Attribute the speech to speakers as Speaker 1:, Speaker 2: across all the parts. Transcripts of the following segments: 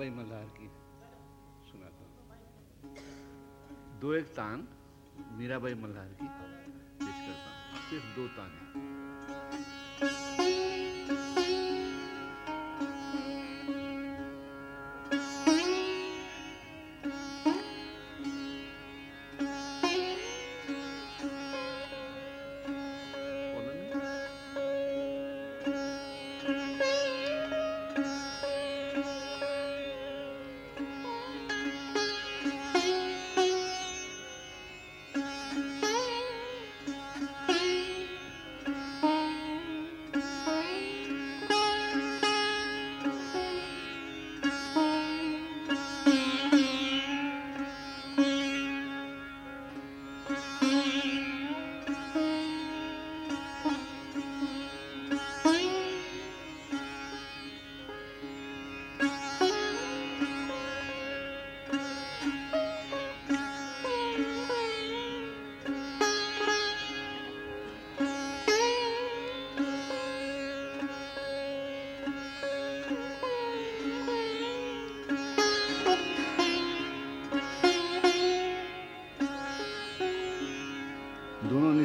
Speaker 1: मीराबाई मल्हार की। सुनाता हूँ। दो एक तान मीरा भाई मल्हार की। पेश करता हूँ। सिर्फ़ दो ताने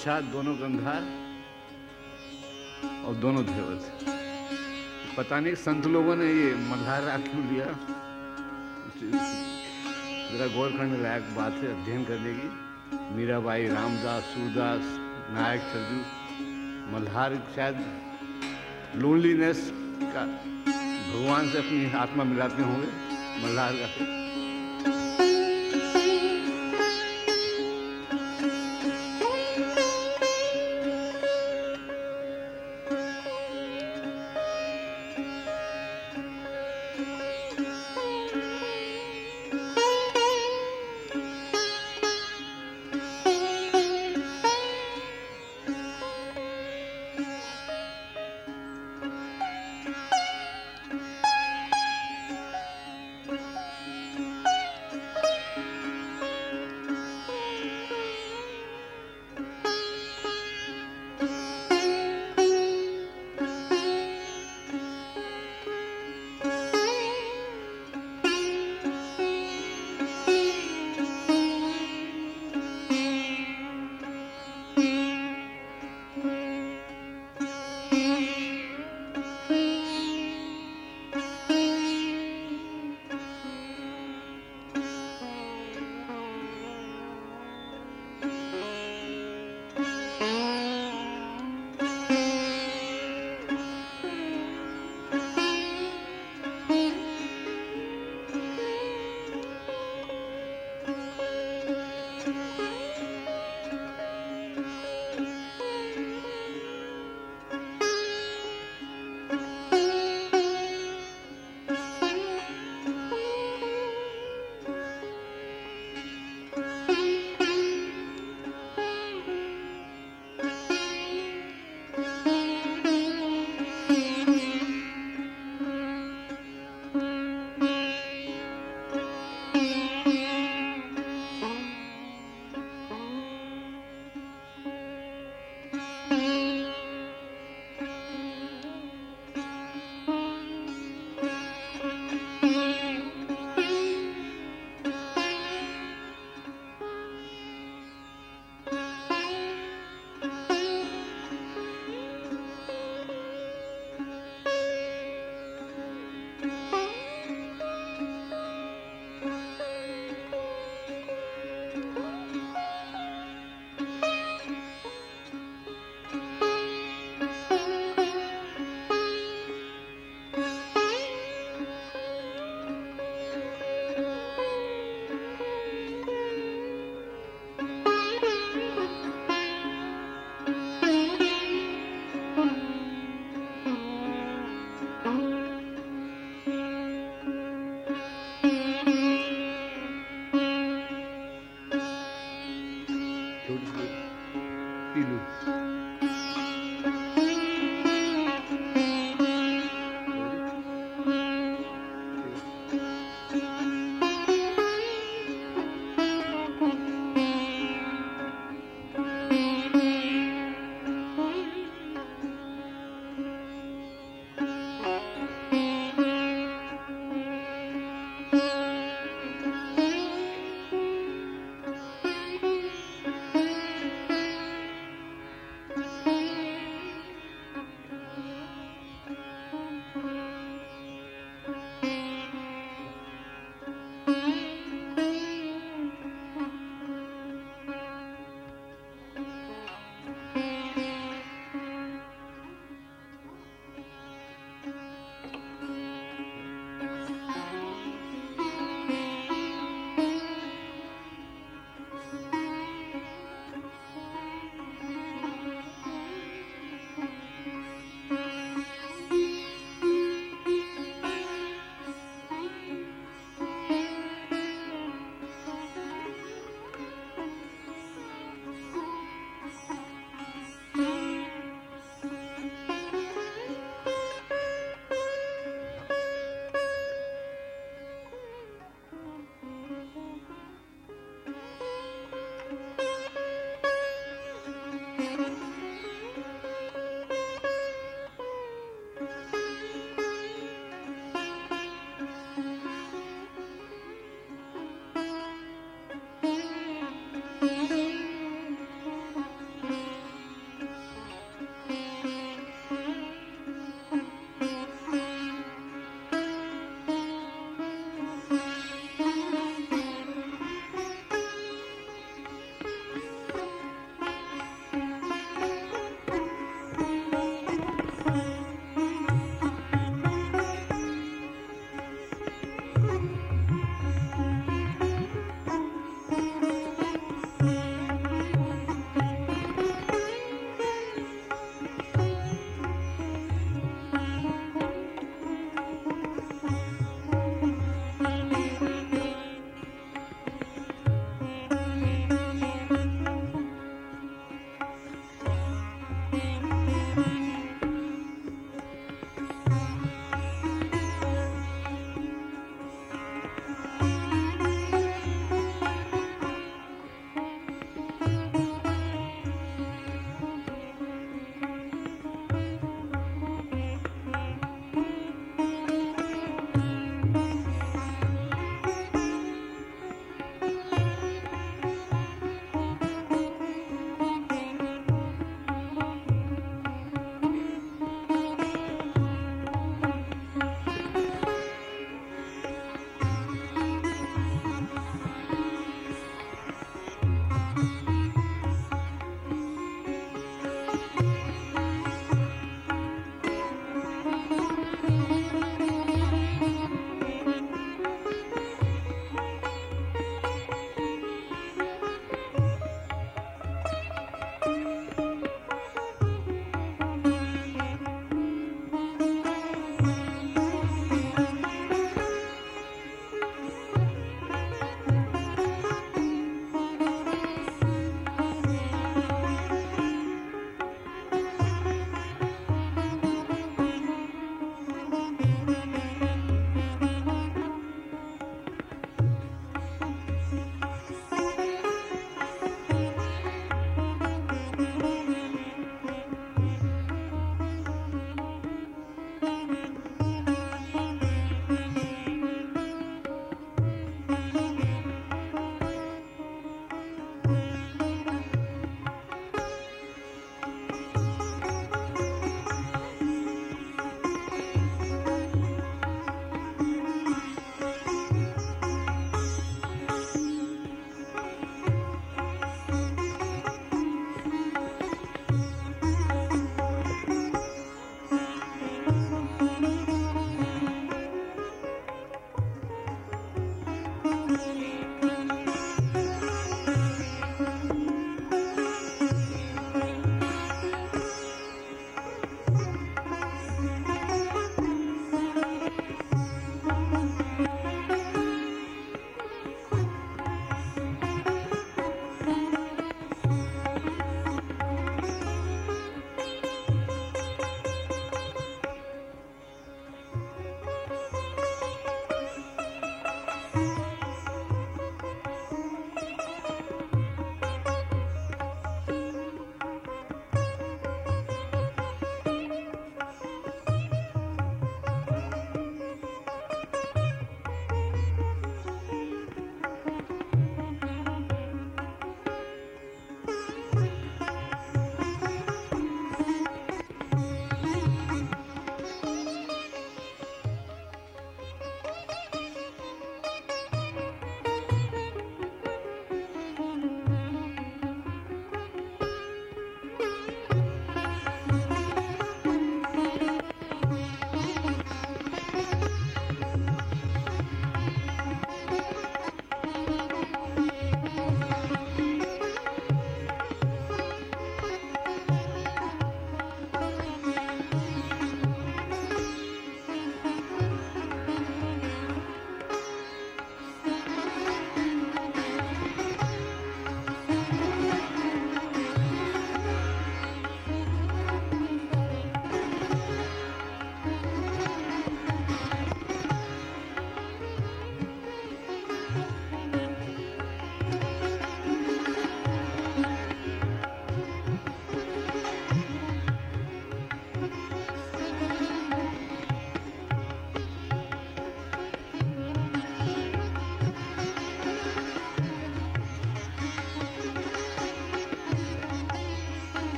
Speaker 1: दोनों दोनों गंधार और दोनों देवत पता नहीं, संत लोगों ने ये मल्हार क्यों लिया? जरा गौर करने लायक बात है अध्ययन करने की। मीराबाई, रामदास, सूरदास, नायक सरजू मल्हार शायद लोनलीनेस का भगवान से अपनी आत्मा मिलाते होंगे, मल्हार का।